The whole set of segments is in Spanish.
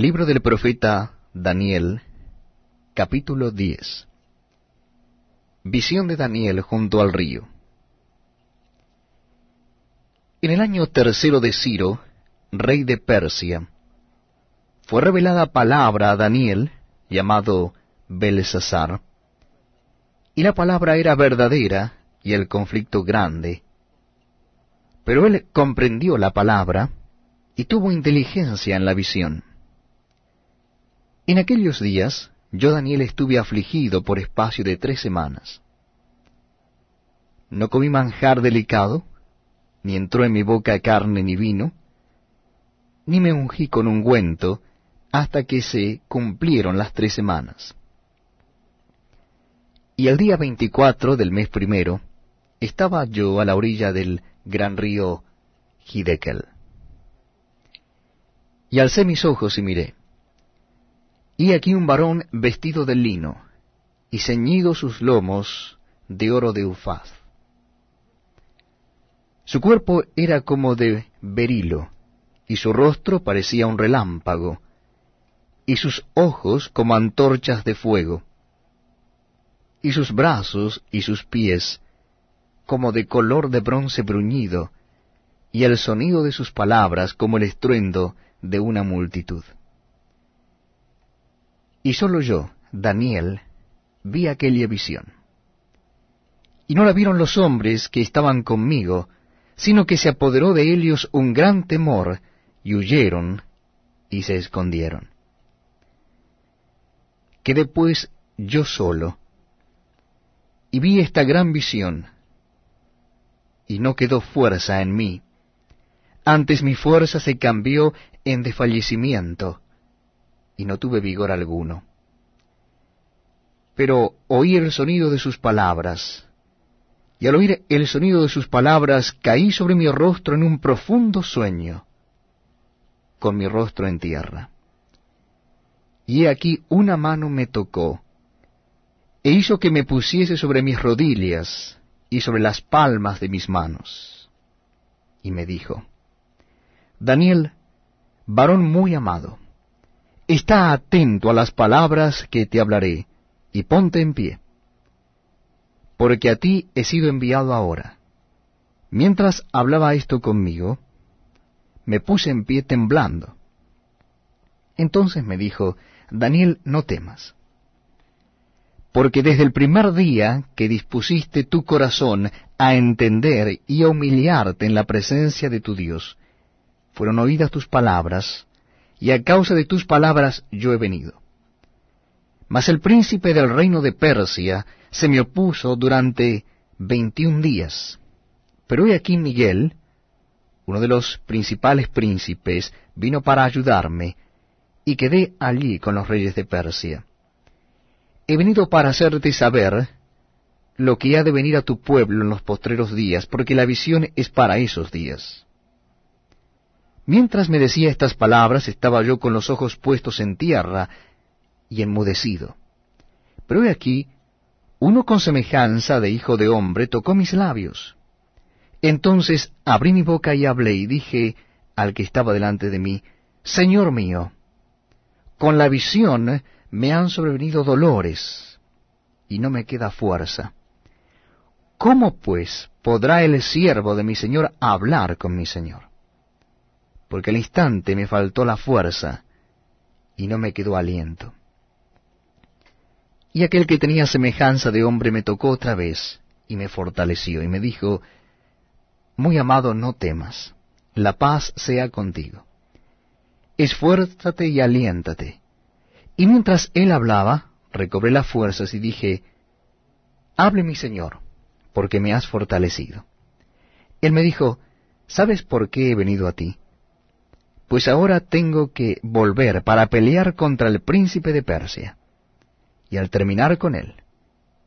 Libro del profeta Daniel, capítulo 10 Visión de Daniel junto al río. En el año tercero de Ciro, rey de Persia, fue revelada palabra a Daniel, llamado Belsasar, y la palabra era verdadera y el conflicto grande. Pero él comprendió la palabra y tuvo inteligencia en la visión. En aquellos días yo Daniel estuve afligido por espacio de tres semanas. No comí manjar delicado, ni entró en mi boca carne ni vino, ni me ungí con ungüento hasta que se cumplieron las tres semanas. Y el día veinticuatro del mes primero estaba yo a la orilla del gran río Hidekel. Y alcé mis ojos y miré y aquí un varón vestido de lino, y ceñido sus lomos de oro de Ufaz. Su cuerpo era como de berilo, y su rostro parecía un relámpago, y sus ojos como antorchas de fuego, y sus brazos y sus pies como de color de bronce bruñido, y el sonido de sus palabras como el estruendo de una multitud. Y sólo yo, Daniel, vi aquella visión. Y no la vieron los hombres que estaban conmigo, sino que se apoderó de ellos un gran temor, y huyeron y se escondieron. Quedé pues yo solo, y vi esta gran visión, y no quedó fuerza en mí, antes mi fuerza se cambió en desfallecimiento, y no tuve vigor alguno. Pero oí el sonido de sus palabras, y al oír el sonido de sus palabras caí sobre mi rostro en un profundo sueño, con mi rostro en tierra. Y he aquí una mano me tocó, e hizo que me pusiese sobre mis rodillas y sobre las palmas de mis manos. Y me dijo, Daniel, varón muy amado, Está atento a las palabras que te hablaré, y ponte en pie, porque a ti he sido enviado ahora. Mientras hablaba esto conmigo, me puse en pie temblando. Entonces me dijo, Daniel, no temas, porque desde el primer día que dispusiste tu corazón a entender y a humillarte en la presencia de tu Dios, fueron oídas tus palabras, y a causa de tus palabras yo he venido. Mas el príncipe del reino de Persia se me opuso durante veintiún días. Pero hoy aquí Miguel, uno de los principales príncipes, vino para ayudarme, y quedé allí con los reyes de Persia. He venido para hacerte saber lo que ha de venir a tu pueblo en los postreros días, porque la visión es para esos días. Mientras me decía estas palabras, estaba yo con los ojos puestos en tierra y enmudecido. Pero he aquí, uno con semejanza de hijo de hombre tocó mis labios. Entonces abrí mi boca y hablé y dije al que estaba delante de mí, Señor mío, con la visión me han sobrevenido dolores y no me queda fuerza. ¿Cómo pues podrá el siervo de mi Señor hablar con mi Señor? Porque al instante me faltó la fuerza y no me quedó aliento. Y aquel que tenía semejanza de hombre me tocó otra vez y me fortaleció y me dijo, Muy amado, no temas, la paz sea contigo. Esfuérzate y aliéntate. Y mientras él hablaba, recobré las fuerzas y dije, Hable mi Señor, porque me has fortalecido. Él me dijo, ¿sabes por qué he venido a ti? Pues ahora tengo que volver para pelear contra el príncipe de Persia. Y al terminar con él,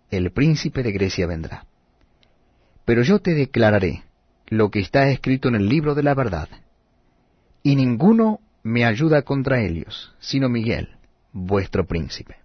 el príncipe de Grecia vendrá. Pero yo te declararé lo que está escrito en el libro de la verdad, y ninguno me ayuda contra ellos, sino Miguel, vuestro príncipe.